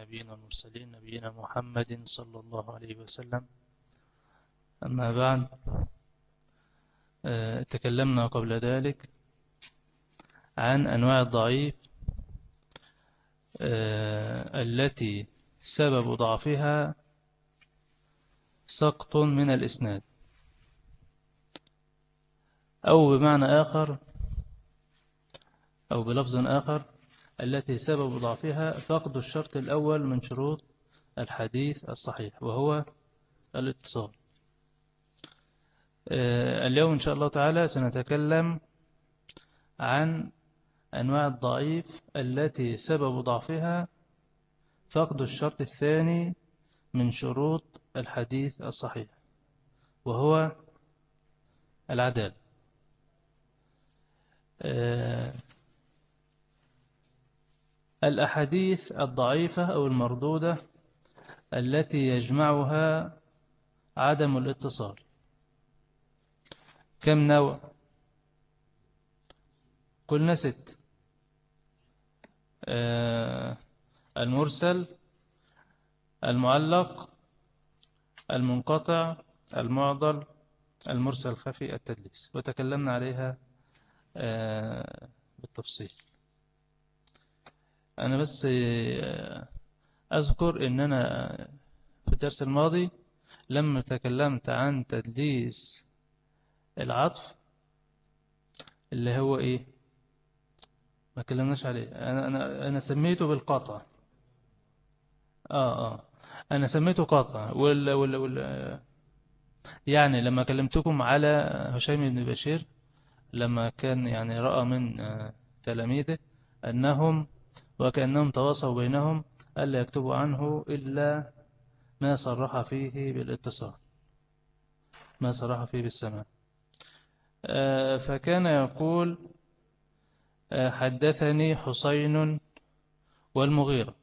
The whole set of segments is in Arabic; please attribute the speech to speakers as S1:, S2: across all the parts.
S1: النبيين والمرسلين نبينا محمد صلى الله عليه وسلم. أما بعد آه، تكلمنا قبل ذلك عن أنواع الضعيف آه، التي سبب ضعفها سقط من الإسناد. أو بمعنى آخر أو بلفظ آخر التي سبب ضعفها فقد الشرط الأول من شروط الحديث الصحيح وهو الاتصال. آه، اليوم إن شاء الله تعالى سنتكلم عن أنواع الضعيف التي سبب ضعفها فقد الشرط الثاني من شروط الحديث الصحيح وهو العدالة. آه، الأحاديث الضعيفة أو المردودة التي يجمعها عدم الاتصال. كم نوع؟ قلنا ست. آه، المرسل المعلق المنقطع المعضل المرسل خفي التدليس. وتكلمنا عليها آه، بالتفصيل. أنا بس آه، أذكر أن أنا في الدرس الماضي لما تكلمت عن تدليس العطف اللي هو إيه؟ ما كلمناش عليه. أنا, أنا, أنا سميته بالقطع. آه آه. أنا سميته قطع. وال وال وال يعني لما كلمتكم على هشيم بن بشير لما كان يعني رأى من آه، تلاميذه أنهم وكأنهم تواصوا بينهم ألا يكتبوا عنه إلا ما صرح فيه بالاتصال. ما صرح فيه بالسماء آه، فكان يقول آه، حدثني حسين والمغيرة.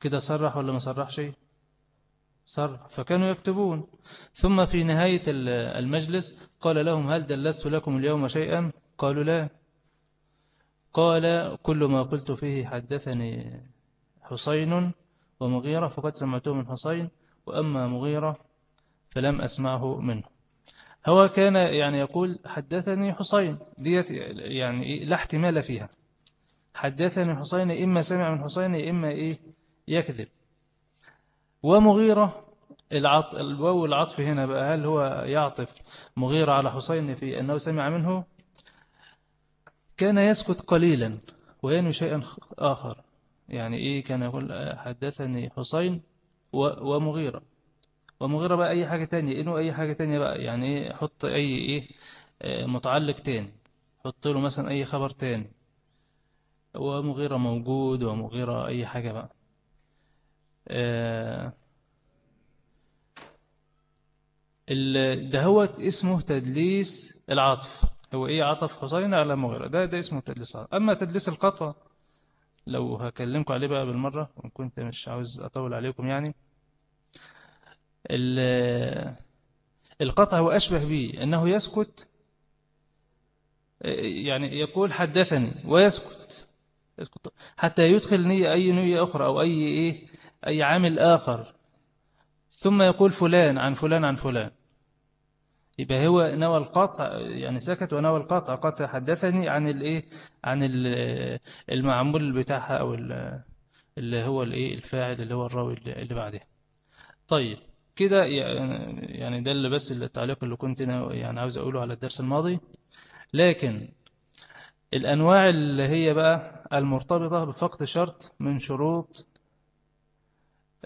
S1: كده صرح ولا ما صرح شيء صرح. فكانوا يكتبون. ثم في نهاية المجلس قال لهم هل دلست لكم اليوم شيئا؟ قالوا لا. قال كل ما قلت فيه حدثني حسين ومغيرة فقد سمعته من حسين وأما مغيرة فلم أسمعه منه. هو كان يعني يقول حدثني حسين ديت يعني لا احتمال فيها. حدثني حسين إما سمع من حسين إما إيه؟ يكذب. ومغيرة العط... الواو العطف هنا بقى هل هو يعطف مغيرة على حسين في أنه سمع منه؟ كان يسكت قليلا وينوي شيئا آخر. يعني إيه كان يقول حدثني حسين ومغيرة. ومغيرة بقى أي حاجة تانية. إنه أي حاجة تانية بقى. يعني إيه؟ حط أي إيه؟ آه، متعلق تاني. حط له مثلا أي خبر تاني. ومغيرة موجود ومغيرة أي حاجة بقى. آه، ده هو اسمه تدليس العطف. هو إيه عطف حسين على مغيرة ده ده اسمه تدليس العطف أما تدليس القطع لو هكلمكم عليه بقى بالمرة وكنت مش عاوز أطول عليكم يعني القطع هو أشبه به إنه يسكت يعني يقول حدثني ويسكت. حتى يدخل نية أي نية أخرى أو أي إيه أي عامل آخر. ثم يقول فلان عن فلان عن فلان. يبقى هو نوى القطع يعني سكت ونوى القطع. قطع حدثني عن الايه عن المعمول بتاعها أو اللي هو الايه الفاعل اللي هو الراوي اللي بعدها. طيب كده يعني ده اللي بس التعليق اللي كنت يعني عاوز أقوله على الدرس الماضي. لكن الأنواع اللي هي بقى المرتبطة بفقد شرط من شروط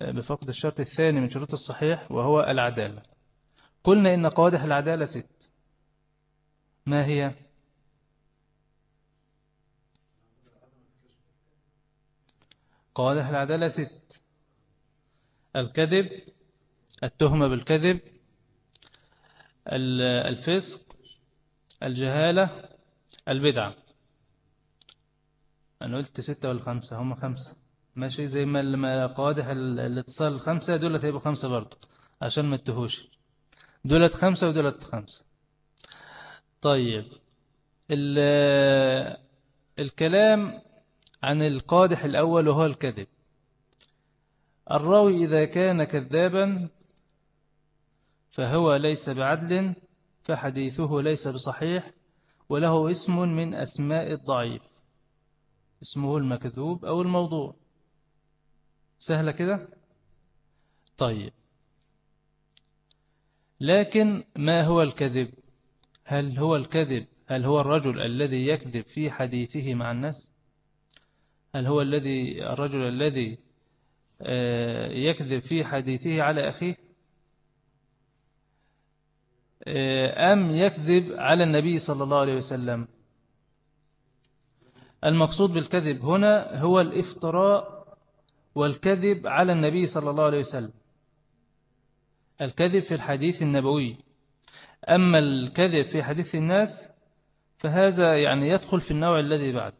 S1: بفقد الشرط الثاني من شروط الصحيح وهو العدالة. قلنا إن قوادح العدالة ست. ما هي؟ قوادح العدالة ست. الكذب التهمة بالكذب الفسق الجهالة البدعة. أنا قلت ستة ولا خمسة؟ هم خمسة. ماشي؟ زي ما قوادح الاتصال الخمسة دول هيبقوا خمسة برضو عشان ما تهوش دولت خمسة ودولت خمسة. طيب الكلام عن القادح الأول وهو الكذب. الراوي إذا كان كذابا فهو ليس بعدل فحديثه ليس بصحيح وله اسم من أسماء الضعيف. اسمه المكذوب أو الموضوع. سهلة كده؟ طيب. لكن ما هو الكذب؟ هل هو الكذب؟ هل هو الرجل الذي يكذب في حديثه مع الناس؟ هل هو الذي الرجل الذي آه، يكذب في حديثه على أخيه؟ آه، أم يكذب على النبي صلى الله عليه وسلم؟ المقصود بالكذب هنا هو الافتراء والكذب على النبي صلى الله عليه وسلم. الكذب في الحديث النبوي. أما الكذب في حديث الناس فهذا يعني يدخل في النوع الذي بعد.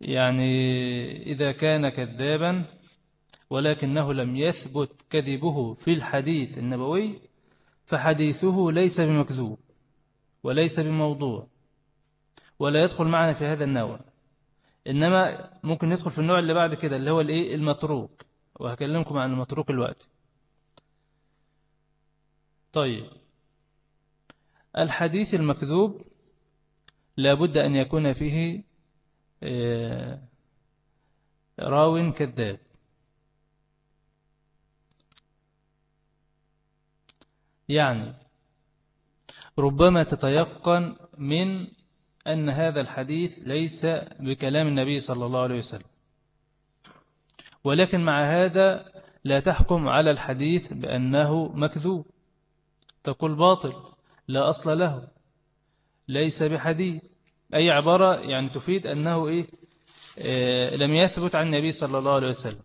S1: يعني إذا كان كذابا ولكنه لم يثبت كذبه في الحديث النبوي فحديثه ليس بمكذوب وليس بموضوع ولا يدخل معنا في هذا النوع. إنما ممكن يدخل في النوع اللي بعد كده اللي هو الإيه؟ المتروك. وهكلمكم عن المتروك الوقت طيب. الحديث المكذوب لابد أن يكون فيه آه، راو كذاب. يعني ربما تتيقن من أن هذا الحديث ليس بكلام النبي صلى الله عليه وسلم. ولكن مع هذا لا تحكم على الحديث بأنه مكذوب. تقول باطل لا أصل له. ليس بحديث. أي عبارة يعني تفيد أنه إيه؟ آه لم يثبت عن النبي صلى الله عليه وسلم.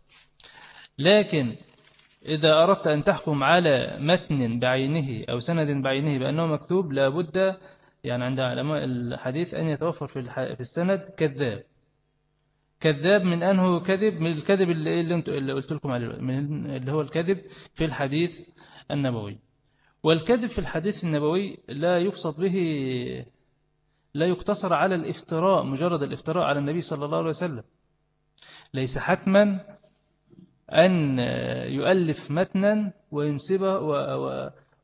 S1: لكن إذا أردت أن تحكم على متن بعينه أو سند بعينه بأنه مكتوب لابد يعني عند علماء الحديث أن يتوفر في في السند كذاب. كذاب من أنه كذب من الكذب اللي, اللي قلت لكم عليه من اللي هو الكذب في الحديث النبوي. والكذب في الحديث النبوي لا يقصد به لا يقتصر على الافتراء مجرد الافتراء على النبي صلى الله عليه وسلم. ليس حتما أن يؤلف متنا وينسبه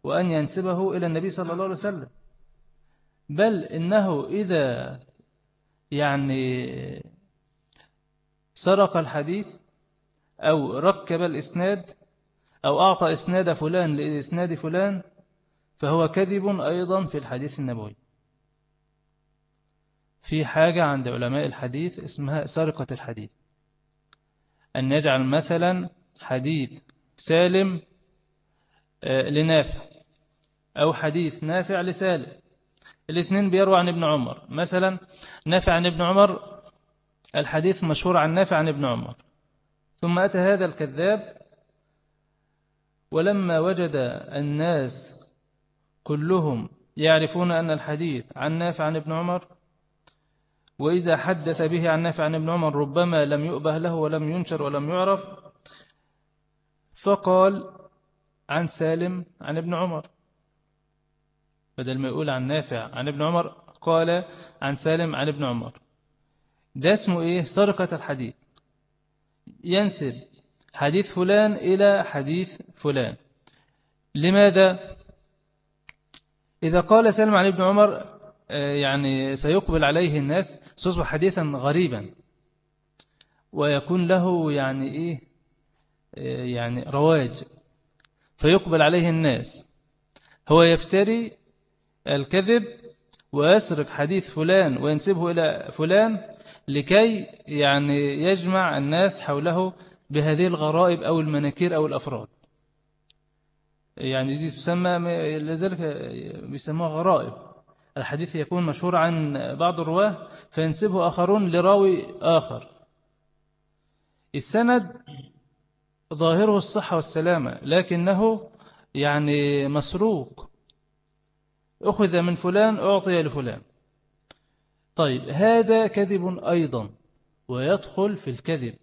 S1: وأن ينسبه إلى النبي صلى الله عليه وسلم. بل إنه إذا يعني سرق الحديث أو ركب الإسناد أو أعطى إسناد فلان لإسناد فلان فهو كذب أيضا في الحديث النبوي. في حاجة عند علماء الحديث اسمها سرقة الحديث. أن يجعل مثلا حديث سالم آه، لنافع أو حديث نافع لسالم. الاثنين بيروى عن ابن عمر. مثلا نافع عن ابن عمر الحديث مشهور عن نافع عن ابن عمر. ثم أتى هذا الكذاب ولما وجد الناس كلهم يعرفون أن الحديث عن نافع عن ابن عمر وإذا حدث به عن نافع عن ابن عمر ربما لم يؤبه له ولم ينشر ولم يعرف فقال عن سالم عن ابن عمر. بدل ما يقول عن نافع عن ابن عمر قال عن سالم عن ابن عمر. ده اسمه إيه؟ سرقة الحديث. ينسب حديث فلان إلى حديث فلان. لماذا؟ إذا قال سلم عن ابن عمر آه، يعني سيقبل عليه الناس سيصبح حديثا غريبا ويكون له يعني إيه؟ آه، يعني رواج فيقبل عليه الناس. هو يفتري الكذب ويسرق حديث فلان وينسبه إلى فلان لكي يعني يجمع الناس حوله بهذه الغرائب أو المناكير أو الأفراد. يعني دي تسمى لذلك بيسموها غرائب. الحديث يكون مشهور عن بعض الرواة فينسبه آخرون لراوي آخر. السند ظاهره الصحة والسلامة لكنه يعني مسروق. أخذ من فلان أعطي لفلان. طيب هذا كذب أيضا ويدخل في الكذب.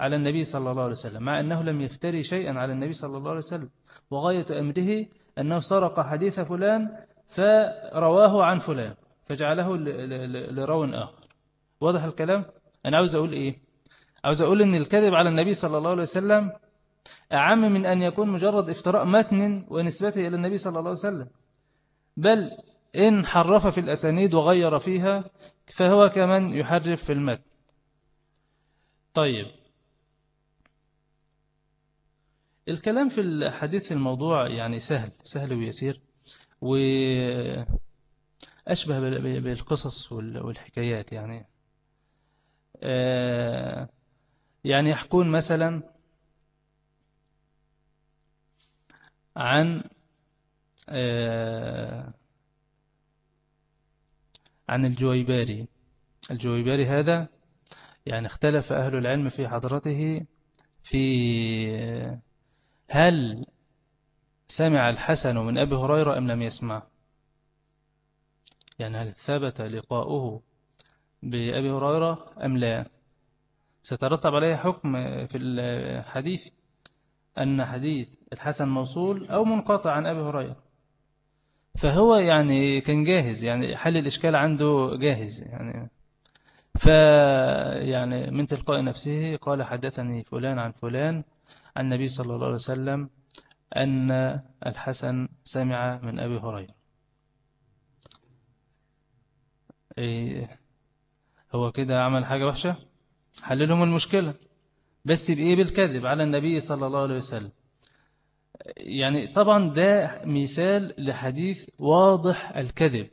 S1: على النبي صلى الله عليه وسلم مع أنه لم يفتري شيئا على النبي صلى الله عليه وسلم. وغاية أمره أنه سرق حديث فلان فرواه عن فلان فجعله لرو آخر. واضح الكلام؟ أنا عاوز أقول إيه؟ عاوز أقول أن الكذب على النبي صلى الله عليه وسلم أعم من أن يكون مجرد افتراء متن ونسبته إلى النبي صلى الله عليه وسلم. بل إن حرف في الأسانيد وغير فيها فهو كمن يحرف في المتن. طيب. الكلام في الحديث الموضوع يعني سهل سهل ويسير وأشبه بالقصص والحكايات يعني. آه، يعني يحكون مثلا عن آه، عن الجويباري. الجويباري هذا يعني اختلف أهل العلم في حضرته في هل سمع الحسن من أبي هريرة أم لم يسمع؟ يعني هل ثبت لقاؤه بأبي هريرة أم لا؟ سترتب عليه حكم في الحديث أن حديث الحسن موصول أو منقطع عن أبي هريرة. فهو يعني كان جاهز يعني حل الإشكال عنده جاهز يعني. ف يعني من تلقاء نفسه قال حدثني فلان عن فلان النبي صلى الله عليه وسلم أن الحسن سمع من أبي هريرة. إيه هو كده عمل حاجة وحشة؟ حللهم المشكلة. بس بإيه؟ بالكذب على النبي صلى الله عليه وسلم. يعني طبعا ده مثال لحديث واضح الكذب.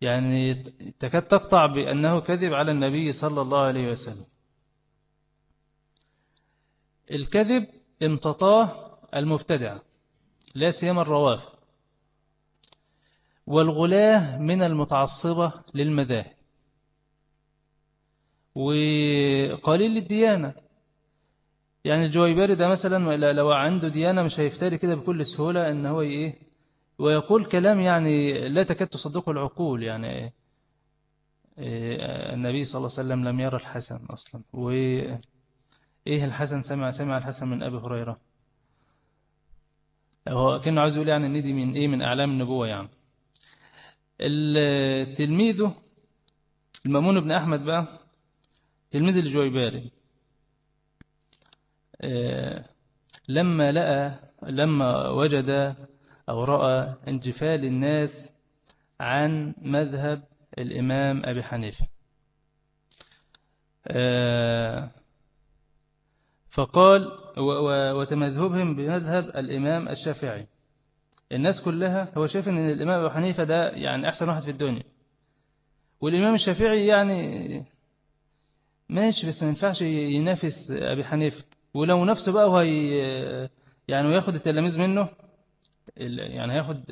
S1: يعني تكاد تقطع بأنه كذب على النبي صلى الله عليه وسلم. الكذب امتطاه المبتدع لا سيما الروافع والغلاه من المتعصبة للمذاهب. وقليل الديانة. يعني الجويباري ده مثلا لو عنده ديانة مش هيفتري كده بكل سهولة إن هو إيه ويقول كلام يعني لا تكاد تصدقه العقول. يعني إيه النبي صلى الله عليه وسلم لم يرى الحسن أصلا. وإيه الحسن؟ سمع سمع الحسن من أبي هريرة. هو كأنه عاوز يقول يعني إن دي من إيه؟ من أعلام النبوة يعني. تلميذه المأمون بن أحمد بقى تلميذ الجويباري. آه، لما لقى لما وجد أو رأى انجفال الناس عن مذهب الإمام أبي حنيفة. آه، فقال وتمذهبهم بمذهب الإمام الشافعي. الناس كلها هو شايف أن الإمام أبو حنيفة ده يعني أحسن واحد في الدنيا. والإمام الشافعي يعني ماشي بس ما ينفعش ينافس أبي حنيفة. ولو نفسه بقى وهي يعني وياخد التلاميذ منه يعني هياخد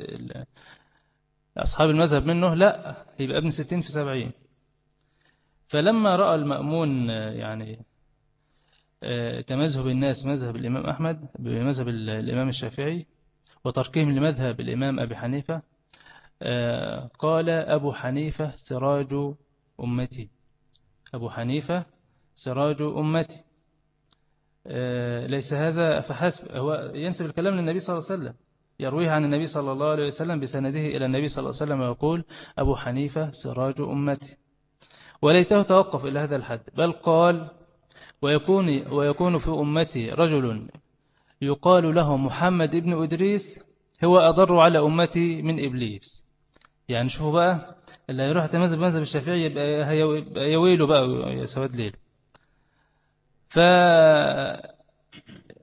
S1: أصحاب المذهب منه لا يبقى ابن ستين في سبعين. فلما رأى المأمون يعني تمذهب الناس مذهب الإمام أحمد بمذهب الإمام الشافعي وتركهم لمذهب الإمام أبي حنيفة. قال أبو حنيفة سراج أمتي. أبو حنيفة سراج أمتي. آه، ليس هذا فحسب هو ينسب الكلام للنبي صلى الله عليه وسلم. يرويه عن النبي صلى الله عليه وسلم بسنده إلى النبي صلى الله عليه وسلم ويقول أبو حنيفة سراج أمتي. وليته توقف إلى هذا الحد بل قال ويكون, ويكون في أمتي رجل يقال له محمد ابن إدريس هو أضر على أمتي من إبليس. يعني شوفوا بقى اللي هيروح يتمذهب بمذهب الشافعي يبقى يويله بقى يا سواد ليل. ف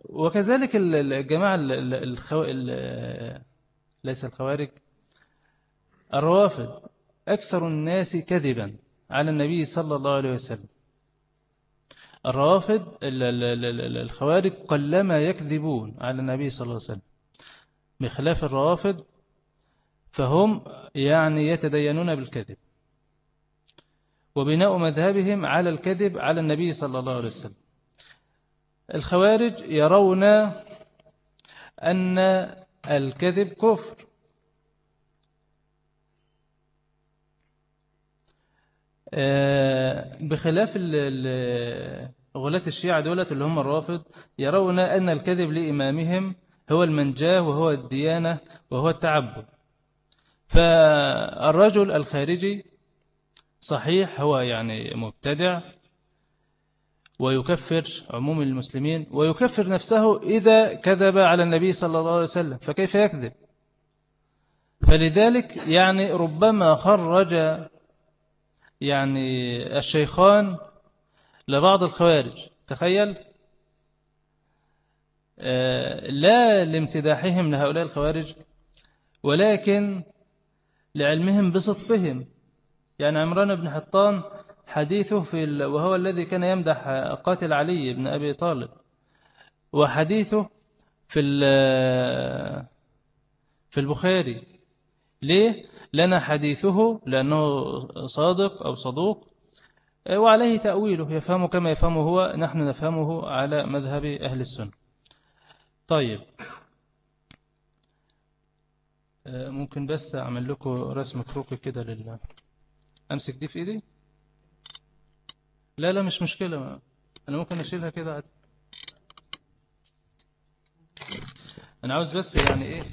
S1: وكذلك الجماعة الخو... ليس الخوارج الروافض أكثر الناس كذبا على النبي صلى الله عليه وسلم. الروافض الخوارج قلما يكذبون على النبي صلى الله عليه وسلم بخلاف الروافض فهم يعني يتدينون بالكذب وبناء مذهبهم على الكذب على النبي صلى الله عليه وسلم. الخوارج يرون أن الكذب كفر. بخلاف غلاة الشيعة دولة اللي هم الرافض يرون أن الكذب لإمامهم هو المنجاة وهو الديانة وهو التعبد. فالرجل الخارجي صحيح هو يعني مبتدع ويكفر عموم المسلمين ويكفر نفسه إذا كذب على النبي صلى الله عليه وسلم فكيف يكذب؟ فلذلك يعني ربما خرج يعني الشيخان لبعض الخوارج تخيل. آه، لا لامتداحهم لهؤلاء الخوارج ولكن لعلمهم بصدقهم. يعني عمران بن حطان حديثه في ال... وهو الذي كان يمدح قاتل علي بن أبي طالب وحديثه في ال... في البخاري. ليه؟ لنا حديثه لأنه صادق أو صدوق وعليه تأويله يفهم كما يفهمه هو نحن نفهمه على مذهب أهل السنة. طيب. ممكن بس أعمل لكم رسم كروكي كده لله أمسك دي في إيدي؟ لا لا مش مشكلة. أنا ممكن أشيلها كده عادي. أنا عاوز بس يعني إيه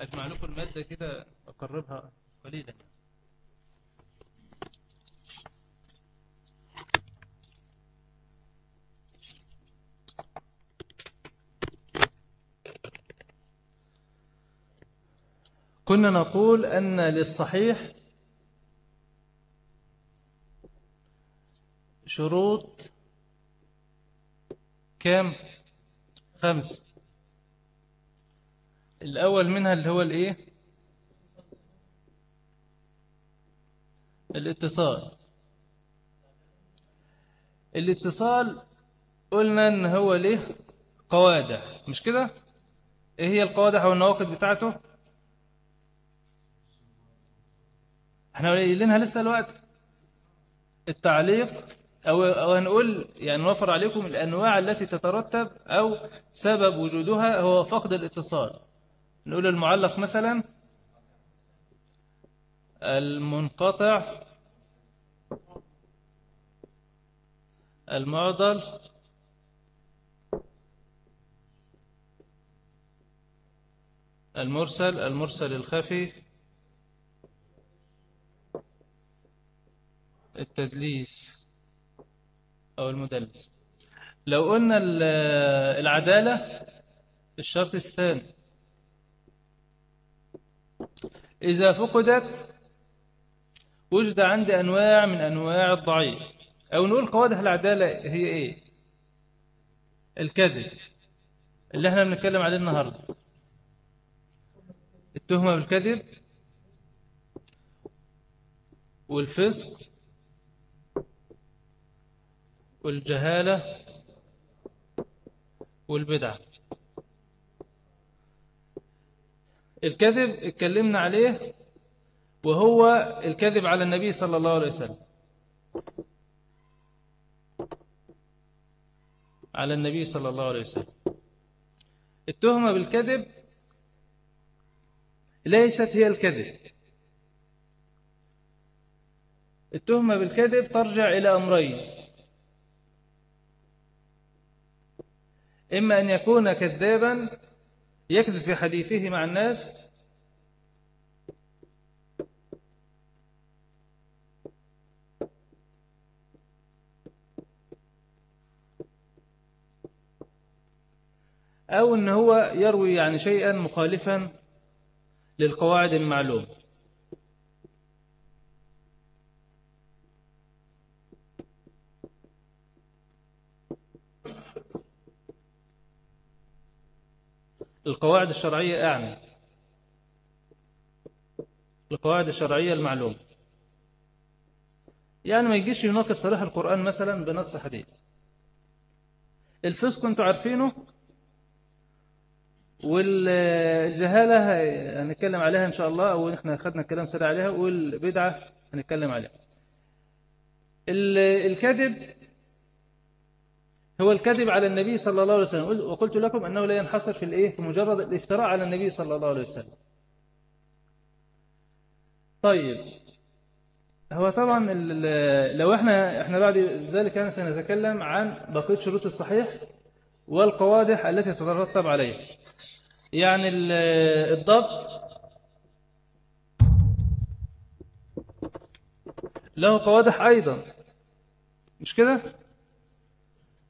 S1: أجمع لكم المادة كده أقربها. قليلا. كنا نقول أن للصحيح شروط كام؟ خمس. الأول منها اللي هو الإيه؟ الاتصال. الاتصال قلنا إن هو ليه قوادح مش كده؟ إيه هي القوادح أو النواقد بتاعته؟ إحنا قايلينها لسه الوقت التعليق أو, أو هنقول يعني نوفر عليكم الأنواع التي تترتب أو سبب وجودها هو فقد الاتصال. نقول المعلق مثلا المنقطع المعضل المرسل المرسل الخفي التدليس أو المدلس. لو قلنا العدالة الشرط الثاني. إذا فقدت وجد عندي أنواع من أنواع الضعيف. أو نقول قوادح العدالة هي إيه؟ الكذب اللي إحنا بنتكلم عليه النهاردة. التهمة بالكذب والفسق والجهالة والبدعة الكذب اتكلمنا عليه وهو الكذب على النبي صلى الله عليه وسلم. على النبي صلى الله عليه وسلم. التهمة بالكذب ليست هي الكذب. التهمة بالكذب ترجع إلى أمرين. إما أن يكون كذابا يكذب في حديثه مع الناس أو أن هو يروي يعني شيئا مخالفا للقواعد المعلومة. القواعد الشرعية أعني. القواعد الشرعية المعلومة. يعني ما يجيش يناقض صريح القرآن مثلا بنص حديث. الفسق أنتوا عارفينه؟ والجهالة هنتكلم عليها إن شاء الله أو إحنا أخذنا الكلام سريع عليها والبدعة هنتكلم عليها. الكذب هو الكذب على النبي صلى الله عليه وسلم. وقلت لكم أنه لا ينحصر في الإيه؟ في مجرد الافتراء على النبي صلى الله عليه وسلم. طيب. هو طبعا لو إحنا إحنا بعد ذلك أنا سنتكلم عن بقية شروط الصحيح والقوادح التي تترتب عليه يعني الضبط. له قوادح أيضا. مش كده؟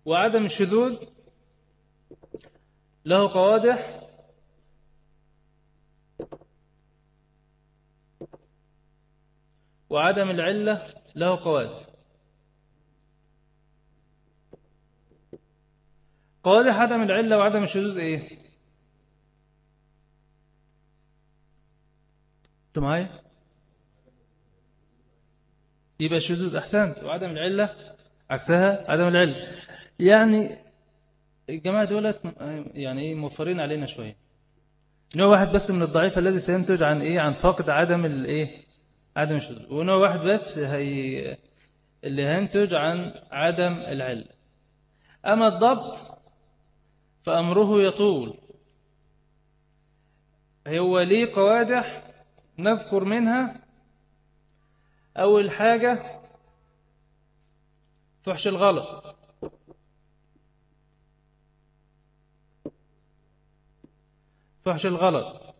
S1: وعدم الشذوذ. له قوادح. وعدم العلة. له قوادح. قوادح عدم العلة وعدم الشذوذ إيه؟ أنتوا معايا؟ يبقى الشذوذ أحسنت. وعدم العلة؟ عكسها عدم العلة. يعني الجماعة دولت يعني إيه موفرين علينا شوية. نوع واحد بس من الضعيف الذي سينتج عن إيه عن فقد عدم الايه عدم الشذوذ. ونوع واحد بس هي اللي هينتج عن عدم العلة. أما الضبط فأمره يطول. هو ليه قوادح؟ نذكر منها أول حاجة فحش الغلط. فحش الغلط.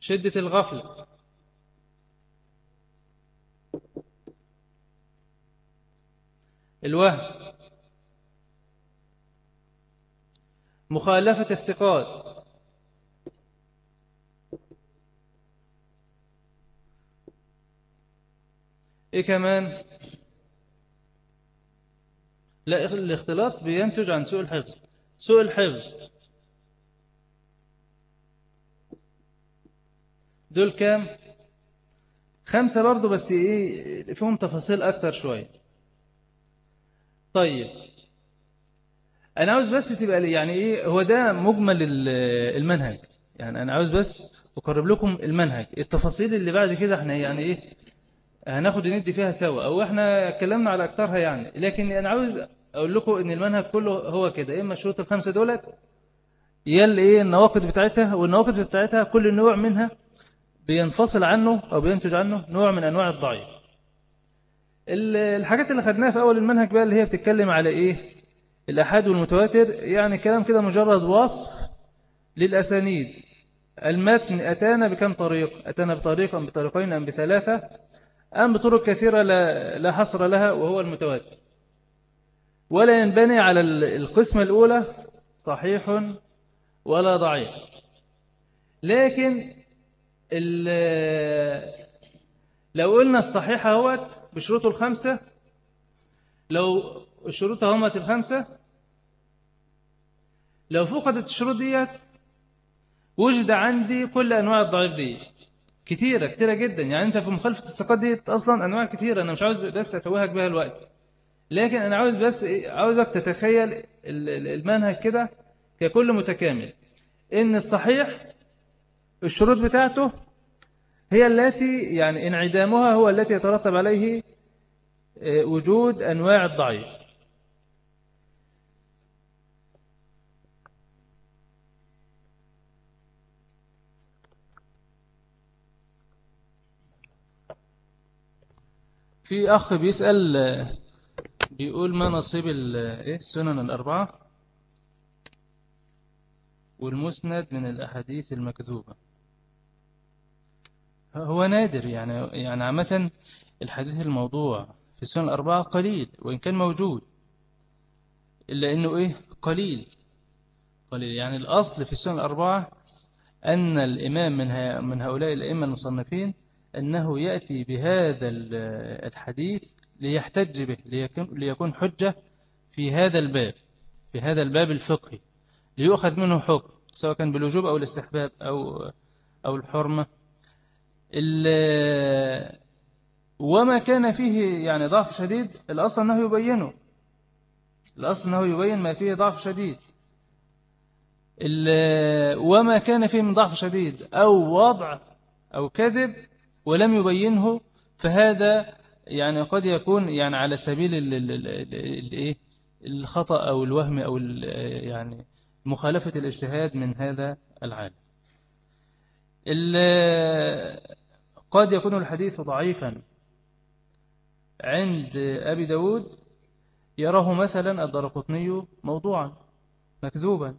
S1: شدة الغفلة. الوهم. مخالفة الثقات. إيه كمان؟ لا الاختلاط بينتج عن سوء الحفظ. سوء الحفظ. دول كام؟ خمسة برضو بس إيه فيهم تفاصيل أكتر شوية. طيب. أنا عاوز بس تبقى لي يعني إيه هو ده مجمل المنهج. يعني أنا عاوز بس أقرب لكم المنهج. التفاصيل اللي بعد كده إحنا يعني إيه هناخد ندي فيها سوا أو إحنا اتكلمنا على أكترها يعني. لكن أنا عاوز أقول لكم إن المنهج كله هو كده إما الشروط الخمسة دولت يل إيه النواقد بتاعتها والنواقد بتاعتها كل نوع منها بينفصل عنه أو بينتج عنه نوع من أنواع الضعيف. الحاجات اللي خدناها في أول المنهج بقى اللي هي بتتكلم على إيه؟ الأحاد والمتواتر يعني كلام كده مجرد وصف للأسانيد. المتن أتانا بكم طريق؟ أتانا بطريق أم بطريقين أم بثلاثة؟ أم بطرق كثيرة لا, حصر لها وهو المتواتر. ولا ينبني على القسمة الأولى صحيح ولا ضعيف. لكن لو قلنا الصحيح هو بشروطه الخمسة لو الشروط همت الخمسة لو فقدت الشروط ديت وجد عندي كل أنواع الضعيف دي كتيرة كتيرة جدا. يعني أنت في مخالفة الثقات دي أصلا أنواع كتيرة. أنا مش عاوز بس أتوهك بها الوقت. لكن أنا عاوز بس عاوزك تتخيل المنهج كده ككل متكامل. إن الصحيح الشروط بتاعته هي التي يعني انعدامها هو التي يترتب عليه آه، وجود أنواع الضعيف. في أخ بيسأل بيقول ما نصيب إيه السنن الأربعة؟ والمسند من الأحاديث المكذوبة. هو نادر يعني يعني عامة الحديث الموضوع في السنن الأربعة قليل وإن كان موجود إلا أنه إيه قليل. قليل. يعني الأصل في السنن الأربعة أن الإمام من, من هؤلاء الأئمة المصنفين أنه يأتي بهذا الحديث ليحتج به ليكون, حجة في هذا الباب في هذا الباب الفقهي ليؤخذ منه حكم سواء كان بالوجوب أو الاستحباب أو, أو الحرمة. وما كان فيه يعني ضعف شديد الأصل أنه يبينه. الأصل أنه يبين ما فيه ضعف شديد. وما كان فيه من ضعف شديد أو وضع أو كذب ولم يبينه فهذا يعني قد يكون يعني على سبيل الايه الخطأ أو الوهم أو يعني مخالفة الاجتهاد من هذا العالم. قد يكون الحديث ضعيفا. عند أبي داود يراه مثلا الدرقطني موضوعا مكذوبا.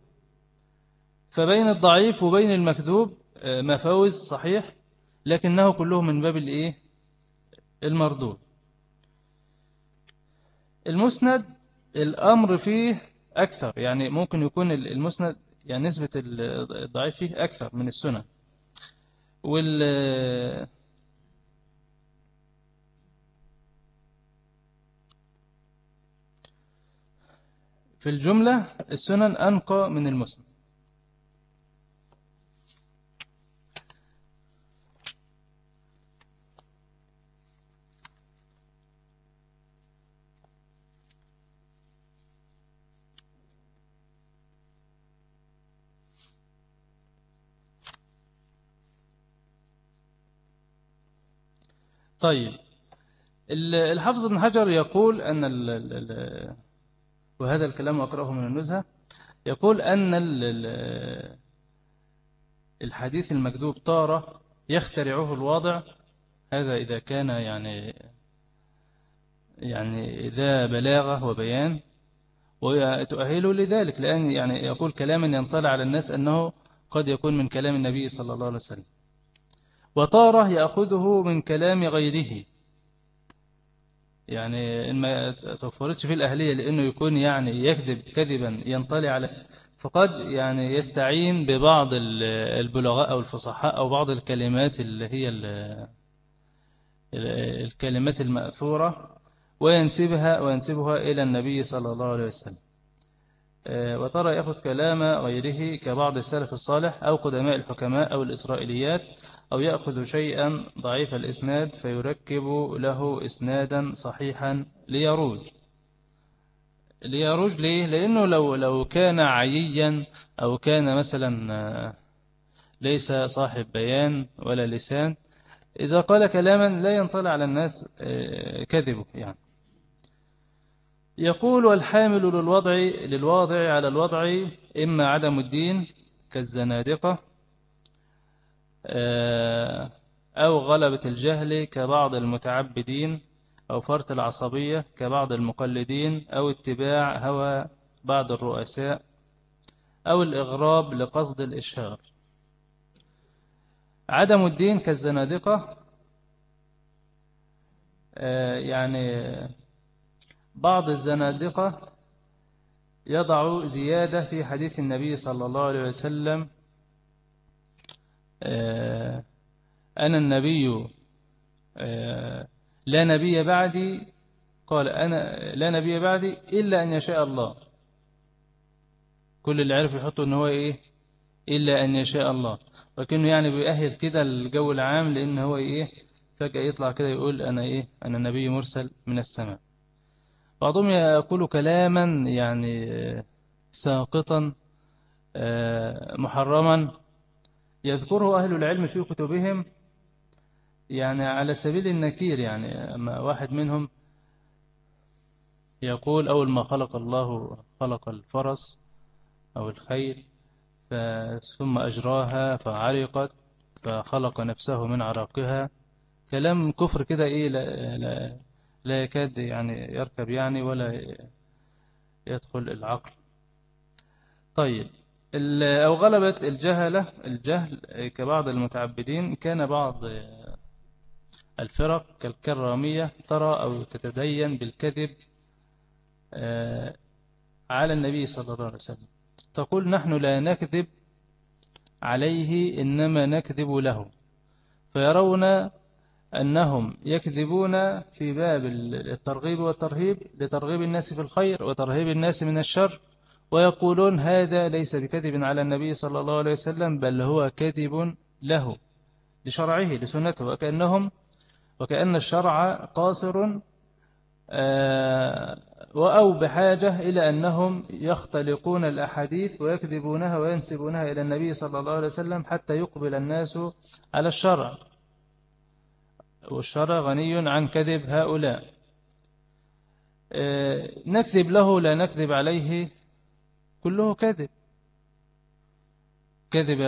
S1: فبين الضعيف وبين المكذوب آه، مفاوز صحيح لكنه كله من باب الإيه؟ المردود. المسند الأمر فيه أكثر يعني ممكن يكون المسند يعني نسبة الضعيف فيه أكثر من السنن. وال في الجملة السنن أنقى من المسند. طيب. الحافظ ابن حجر يقول أن وهذا الكلام أقرأه من النزهة. يقول أن ال الحديث المكذوب طارة يخترعه الواضع. هذا إذا كان يعني يعني إذا بلاغة وبيان. وتؤهله لذلك لأن يعني يقول كلاما ينطلع على الناس أنه قد يكون من كلام النبي صلى الله عليه وسلم. وطارة يأخذه من كلام غيره. يعني إن ما توفرتش في الأهلية لأنه يكون يعني يكذب كذبا ينطلع على فقد يعني يستعين ببعض البلغاء أو الفصحاء أو بعض الكلمات اللي هي الكلمات المأثورة وينسبها وينسبها إلى النبي صلى الله عليه وسلم. وترى يأخذ كلام غيره كبعض السلف الصالح أو قدماء الحكماء أو الإسرائيليات أو يأخذ شيئا ضعيف الإسناد فيركب له إسنادا صحيحا ليروج ليروج ليه؟ لأنه لو, لو كان عييا أو كان مثلا آه، ليس صاحب بيان ولا لسان إذا قال كلاما لا ينطلع على الناس آه، كذبه يعني يقول والحامل للوضع للواضع على الوضع إما عدم الدين كالزنادقة آه، أو غلبة الجهل كبعض المتعبدين أو فرط العصبية كبعض المقلدين أو اتباع هوى بعض الرؤساء أو الإغراب لقصد الإشهار. عدم الدين كالزنادقة آه، يعني بعض الزنادقة يضع زيادة في حديث النبي صلى الله عليه وسلم آه، أنا النبي آه، لا نبي بعدي قال أنا لا نبي بعدي إلا أن يشاء الله. كل اللي عرف يحطه أنه هو إيه؟ إلا أن يشاء الله. ولكنه يعني بيأهل كده الجو العام لأن هو إيه؟ فجأة يطلع كده يقول أنا إيه؟ أنا نبي مرسل من السماء. بعضهم يقول كلاما يعني ساقطا آه، محرما. يذكره أهل العلم في كتبهم يعني على سبيل النكير يعني أما واحد منهم يقول أول ما خلق الله خلق الفرس أو الخيل ثم أجراها فعرقت فخلق نفسه من عرقها كلام كفر كده إيه لا, لا, لا يكاد يعني يركب يعني ولا يدخل العقل. طيب أو غلبت الجهلة الجهل كبعض المتعبدين. كان بعض الفرق كالكرامية ترى أو تتدين بالكذب آه، على النبي صلى الله عليه وسلم. تقول نحن لا نكذب عليه إنما نكذب له. فيرون أنهم يكذبون في باب الترغيب والترهيب لترغيب الناس في الخير وترهيب الناس من الشر ويقولون هذا ليس بكذب على النبي صلى الله عليه وسلم بل هو كذب له لشرعه لسنته. وكأنهم وكأن الشرع قاصر آه، أو بحاجة إلى أنهم يختلقون الأحاديث ويكذبونها وينسبونها إلى النبي صلى الله عليه وسلم حتى يقبل الناس على الشرع. والشرع غني عن كذب هؤلاء. آه، نكذب له لا نكذب عليه كله كذب. كذب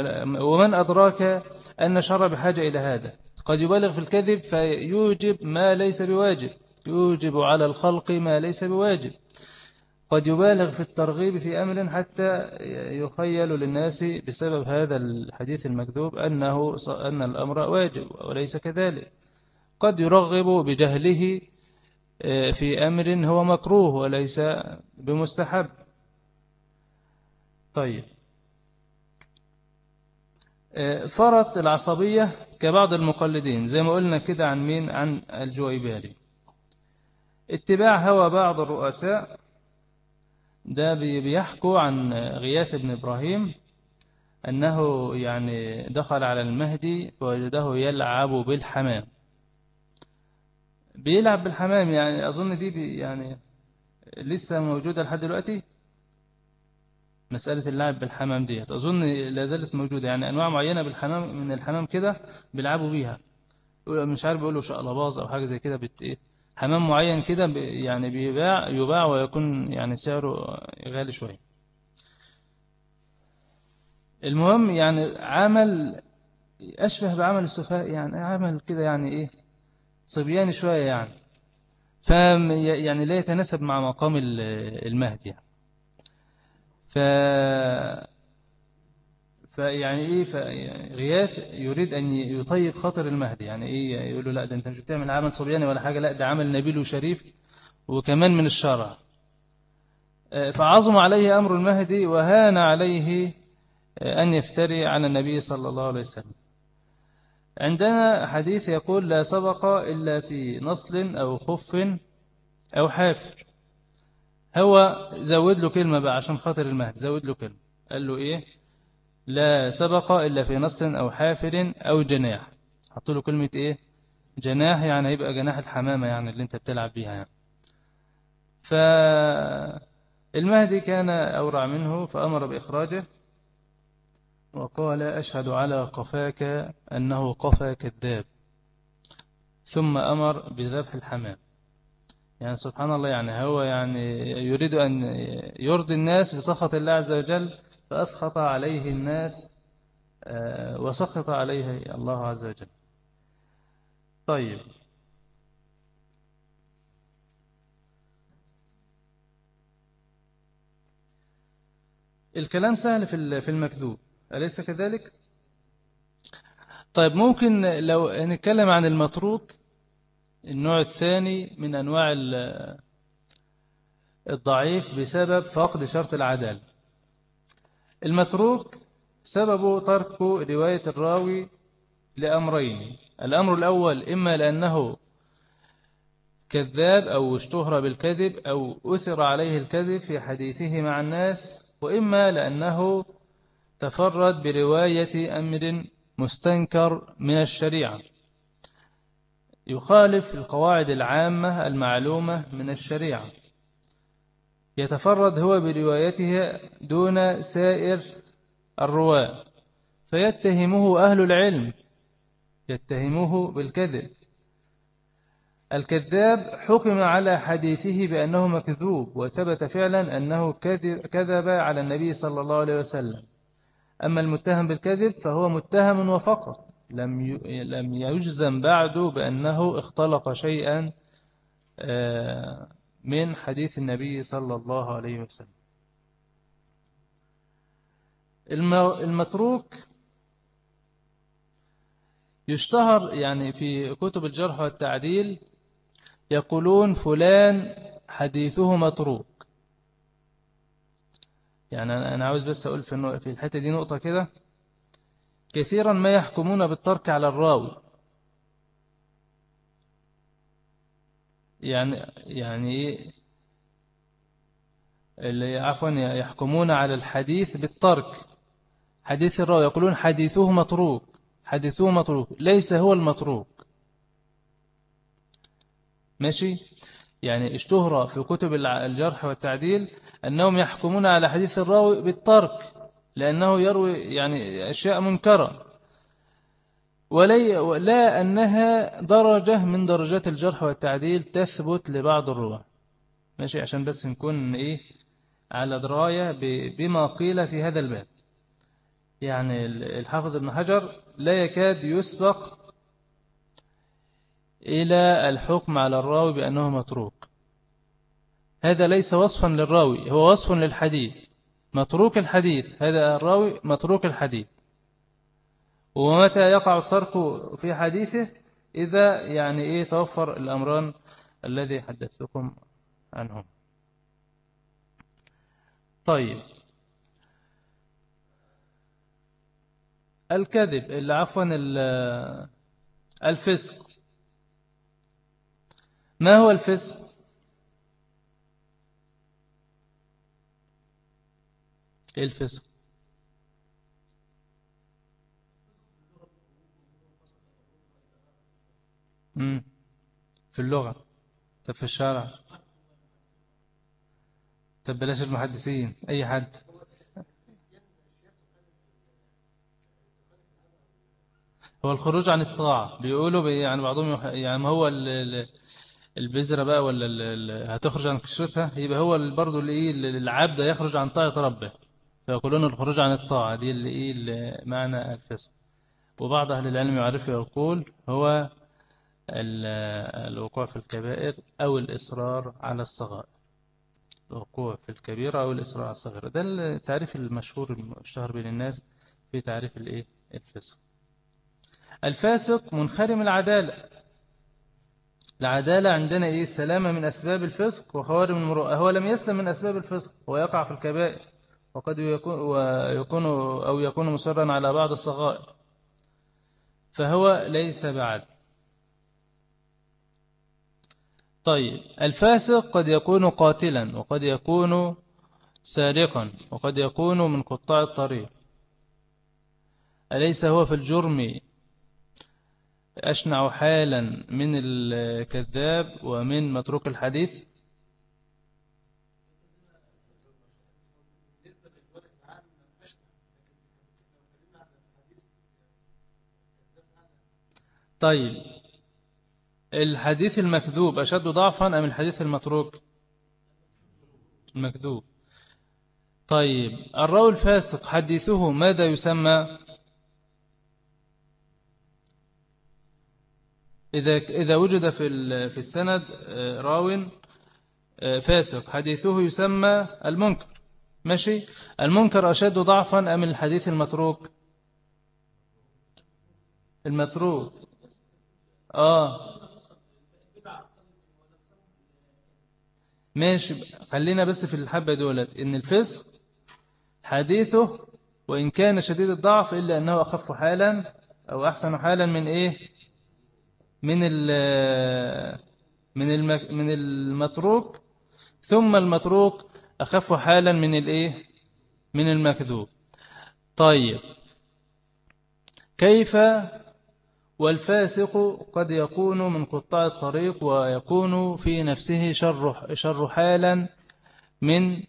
S1: ومن أدراك أن الشرع بحاجة إلى هذا؟ قد يبالغ في الكذب فيوجب ما ليس بواجب يوجب على الخلق ما ليس بواجب. قد يبالغ في الترغيب في أمر حتى يخيل للناس بسبب هذا الحديث المكذوب أنه أن الأمر واجب وليس كذلك. قد يرغب بجهله آه، في أمر هو مكروه وليس بمستحب. طيب. آه، فرط العصبية كبعض المقلدين زي ما قلنا كده عن مين؟ عن الجويباري. اتباع هوى بعض الرؤساء ده بيحكوا عن غياث بن إبراهيم أنه يعني دخل على المهدي فوجده يلعب بالحمام. بيلعب بالحمام يعني أظن دي يعني لسه موجودة لحد دلوقتي؟ مسألة اللعب بالحمام دي أظن لا زالت موجودة يعني أنواع معينة بالحمام من الحمام كده بيلعبوا بيها. مش عارف بيقولوا شقلباز أو حاجة زي كده إيه حمام معين كده يعني بيباع يباع ويكون يعني سعره غالي شوية. المهم يعني عمل أشبه بعمل السفهاء يعني عمل كده يعني إيه صبياني شوية يعني. ف يعني لا يتناسب مع مقام المهدي يعني. ف فيعني إيه غياث يريد أن يطيب خاطر المهدي يعني إيه يقول له لا ده أنت مش بتعمل عمل صبياني ولا حاجة لا ده عمل نبيل وشريف وكمان من الشرع فعظم عليه أمر المهدي وهان عليه أن يفتري على النبي صلى الله عليه وسلم. عندنا حديث يقول لا سبق إلا في نصل أو خف أو حافر. هو زود له كلمة بقى عشان خاطر المهد زود له كلمة. قال له إيه؟ لا سبق إلا في نصل أو حافر أو جناح. حط له كلمة إيه؟ جناح يعني يبقى جناح الحمامة يعني اللي أنت بتلعب بيها يعني. فالمهدي كان أورع منه فأمر بإخراجه. وقال أشهد على قفاك أنه قفا كذاب ثم أمر بذبح الحمام. يعني سبحان الله يعني هو يعني يريد أن يرضي الناس بسخط الله عز وجل فأسخط عليه الناس آه، وسخط عليه الله عز وجل. طيب. الكلام سهل في المكذوب. أليس كذلك؟ طيب ممكن لو نتكلم عن المتروك النوع الثاني من أنواع الضعيف بسبب فقد شرط العدالة المتروك سبب ترك رواية الراوي لأمرين الأمر الأول إما لأنه كذاب أو اشتهر بالكذب أو أثر عليه الكذب في حديثه مع الناس وإما لأنه تفرد برواية أمر مستنكر من الشريعة. يخالف القواعد العامة المعلومة من الشريعة. يتفرد هو بروايته دون سائر الرواة. فيتهمه أهل العلم. يتهمه بالكذب. الكذاب حكم على حديثه بأنه مكذوب وثبت فعلا أنه كذب على النبي صلى الله عليه وسلم. أما المتهم بالكذب فهو متهم وفقط. لم يجزم بعد بأنه اختلق شيئا آه، من حديث النبي صلى الله عليه وسلم. المتروك يشتهر يعني في كتب الجرح والتعديل يقولون فلان حديثه متروك. يعني أنا عاوز بس أقول في الحتة دي نقطة كده. كثيرا ما يحكمون بالترك على الراوي. يعني يعني إيه؟ اللي عفوا يحكمون على الحديث بالترك. حديث الراوي. يقولون حديثه متروك. حديثه متروك. ليس هو المتروك. ماشي؟ يعني اشتهر في كتب الجرح والتعديل أنهم يحكمون على حديث الراوي بالترك لأنه يروي يعني أشياء منكرة. ولي أنها درجة من درجات الجرح والتعديل تثبت لبعض الرواة. ماشي؟ عشان بس نكون إيه على دراية بما قيل في هذا الباب. يعني الحافظ ابن حجر لا يكاد يسبق إلى الحكم على الراوي بأنه متروك. هذا ليس وصفا للراوي هو وصف للحديث. متروك الحديث هذا الراوي متروك الحديث. ومتى يقع الترك في حديثه؟ إذا يعني إيه توفر الأمران الذي حدثتكم عنهم. طيب. الكذب اللي عفوا الفسق. ما هو الفسق؟ إيه الفسق؟ مم. في اللغة. طب في الشارع. طب بلاش المحدثين. أي حد. هو الخروج عن الطاعة. بيقولوا يعني بعضهم يعني ما هو البذرة بقى ولا هتخرج عن كشرتها يبقى هو برضه اللي إيه العبد يخرج عن طاعة ربه. فيقولون الخروج عن الطاعة دي اللي إيه معنى الفسق وبعض أهل العلم يعرف ويقول هو الوقوع في الكبائر أو الإصرار على الصغائر. الوقوع في الكبيرة أو الإصرار على الصغيرة ده التعريف المشهور المشتهر بين الناس في تعريف الإيه؟ الفسق. الفاسق منخرم العدالة. العدالة عندنا إيه؟ السلامة من أسباب الفسق وخوارم المروءة هو لم يسلم من أسباب الفسق ويقع في الكبائر وقد يكون, ويكون أو يكون مصرا على بعض الصغائر. فهو ليس بعد. طيب الفاسق قد يكون قاتلا وقد يكون سارقا وقد يكون من قطاع الطريق. أليس هو في الجرم أشنع حالا من الكذاب ومن متروك الحديث؟ طيب الحديث المكذوب أشد ضعفا أم الحديث المتروك؟ المكذوب. طيب الراوي الفاسق حديثه ماذا يسمى؟ إذا إذا وجد في في السند آه، راو آه، فاسق. حديثه يسمى المنكر. ماشي؟ المنكر أشد ضعفا أم الحديث المتروك؟ المتروك. آه. ماشي. خلينا بس في الحبة دولت. إن الفسق حديثه وإن كان شديد الضعف إلا أنه أخف حالا أو أحسن حالا من إيه؟ من من من المتروك ثم المتروك أخف حالا من الإيه؟ من المكذوب. طيب. كيف والفاسق قد يكون من قطاع الطريق ويكون في نفسه شر, شر حالا من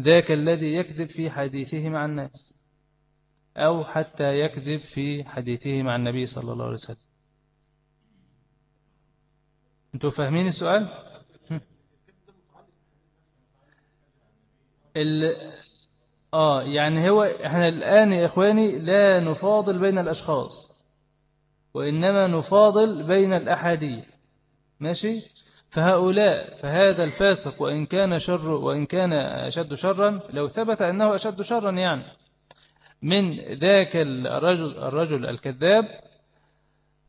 S1: ذاك الذي يكذب في حديثه مع الناس أو حتى يكذب في حديثه مع النبي صلى الله عليه وسلم. أنتوا فاهمين السؤال؟ ال... آه يعني هو إحنا الآن يا إخواني لا نفاضل بين الأشخاص وإنما نفاضل بين الأحاديث. ماشي؟ فهؤلاء فهذا الفاسق وإن كان شر وإن كان أشد شرا لو ثبت أنه أشد شرا يعني. من ذاك الرجل, الرجل الكذاب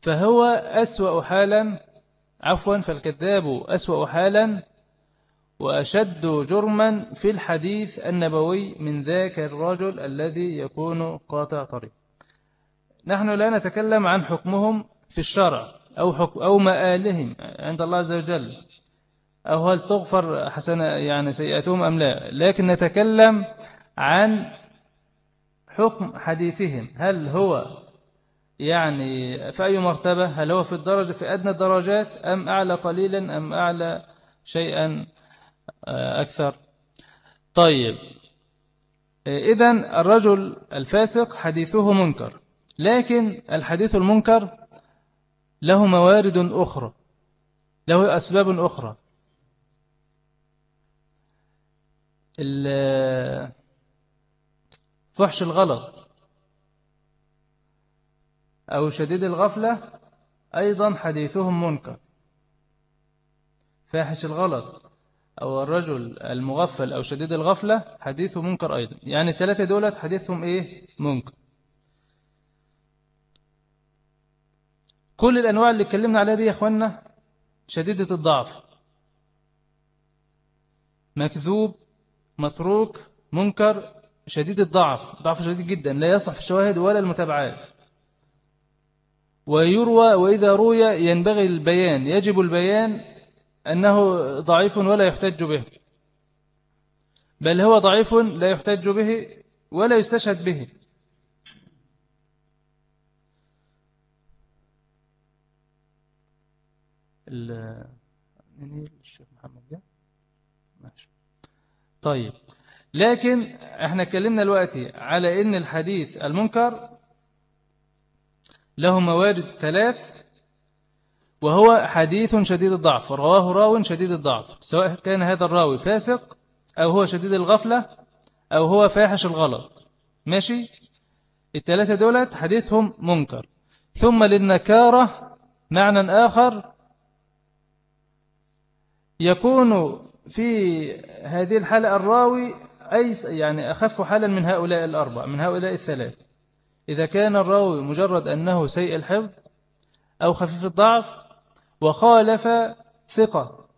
S1: فهو أسوأ حالا عفوا فالكذاب أسوأ حالا وأشد جرما في الحديث النبوي من ذاك الرجل الذي يكون قاطع طريق. نحن لا نتكلم عن حكمهم في الشرع أو, حكم أو مآلهم عند الله عز وجل. أو هل تغفر حسن يعني سيئاتهم أم لا؟ لكن نتكلم عن حكم حديثهم. هل هو يعني في أي مرتبة؟ هل هو في الدرجة في أدنى الدرجات أم أعلى قليلا أم أعلى شيئا آه، أكثر؟ طيب. إذن الرجل الفاسق حديثه منكر لكن الحديث المنكر له موارد أخرى له أسباب أخرى. فحش الغلط. أو شديد الغفلة أيضا حديثهم منكر. فاحش الغلط أو الرجل المغفل أو شديد الغفلة حديثه منكر أيضا. يعني الثلاثة دولت حديثهم إيه؟ منكر. كل الأنواع اللي اتكلمنا عليها دي يا أخوانا شديدة الضعف. مكذوب متروك منكر شديد الضعف. ضعف شديد جدا. لا يصلح في الشواهد ولا المتابعات. ويروى وإذا روي ينبغي البيان يجب البيان أنه ضعيف ولا يحتج به. بل هو ضعيف لا يحتج به ولا يستشهد به. ماشي. طيب. لكن إحنا اتكلمنا دلوقتي على إن الحديث المنكر له موارد ثلاث وهو حديث شديد الضعف رواه راو شديد الضعف سواء كان هذا الراوي فاسق أو هو شديد الغفلة أو هو فاحش الغلط. ماشي؟ الثلاثة دولت حديثهم منكر. ثم للنكارة معنى آخر يكون في هذه الحالة الراوي أي يعني أخف حالا من هؤلاء الأربع من هؤلاء الثلاث إذا كان الراوي مجرد أنه سيء الحفظ أو خفيف الضعف وخالف ثقة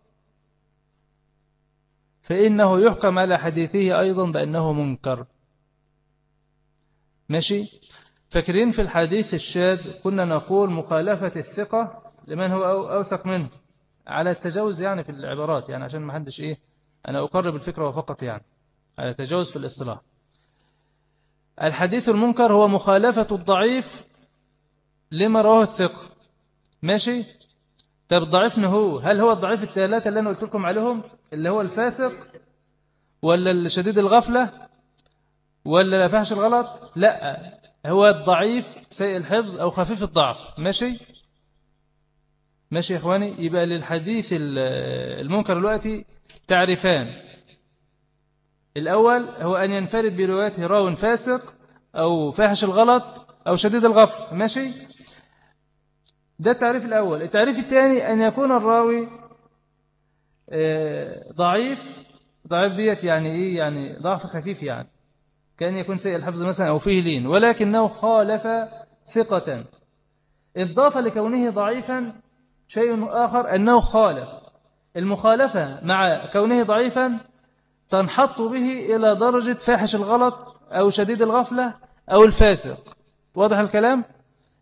S1: فإنه يحكم على حديثه أيضا بأنه منكر. ماشي؟ فاكرين في الحديث الشاذ كنا نقول مخالفة الثقة لمن هو أوثق منه على التجاوز يعني في العبارات يعني عشان ما حدش إيه أنا أقرب الفكرة وفقط يعني على التجاوز في الاصطلاح. الحديث المنكر هو مخالفة الضعيف لما رواه الثقة. ماشي؟ طب الضعيف هو هل هو الضعيف الثلاثة اللي أنا قلت لكم عليهم؟ اللي هو الفاسق؟ ولا الشديد الغفلة؟ ولا لا فحش الغلط؟ لا هو الضعيف سيء الحفظ أو خفيف الضعف. ماشي؟ ماشي يا إخواني؟ يبقى للحديث المنكر دلوقتي تعريفان. الأول هو أن ينفرد بروايته راو فاسق أو فاحش الغلط أو شديد الغفل ماشي؟ ده التعريف الأول. التعريف الثاني أن يكون الراوي آه، ضعيف ضعيف ديت يعني إيه؟ يعني ضعف خفيف يعني كأن يكون سيء الحفظ مثلا أو فيه لين ولكنه خالف ثقة. إضافة لكونه ضعيفا شيء آخر أنه خالف. المخالفة مع كونه ضعيفا تنحط به إلى درجة فاحش الغلط أو شديد الغفلة أو الفاسق. واضح الكلام؟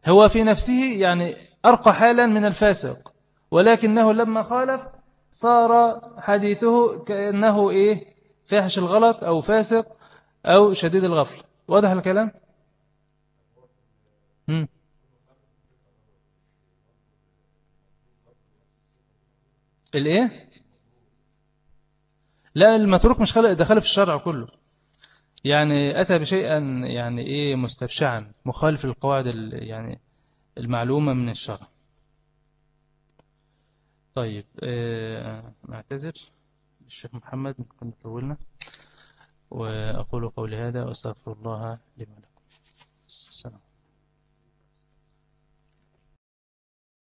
S1: هو في نفسه يعني أرقى حالا من الفاسق ولكنه لما خالف صار حديثه كأنه إيه؟ فاحش الغلط أو فاسق أو شديد الغفلة. واضح الكلام؟ مم. الإيه؟ لا المتروك مش خلق دخل في الشرع كله. يعني أتى بشيئا يعني إيه مستبشعا مخالف للقواعد يعني المعلومة من الشرع. طيب آه، نعتذر الشيخ محمد كنا طولنا وأقول قولي هذا وأستغفر الله لمن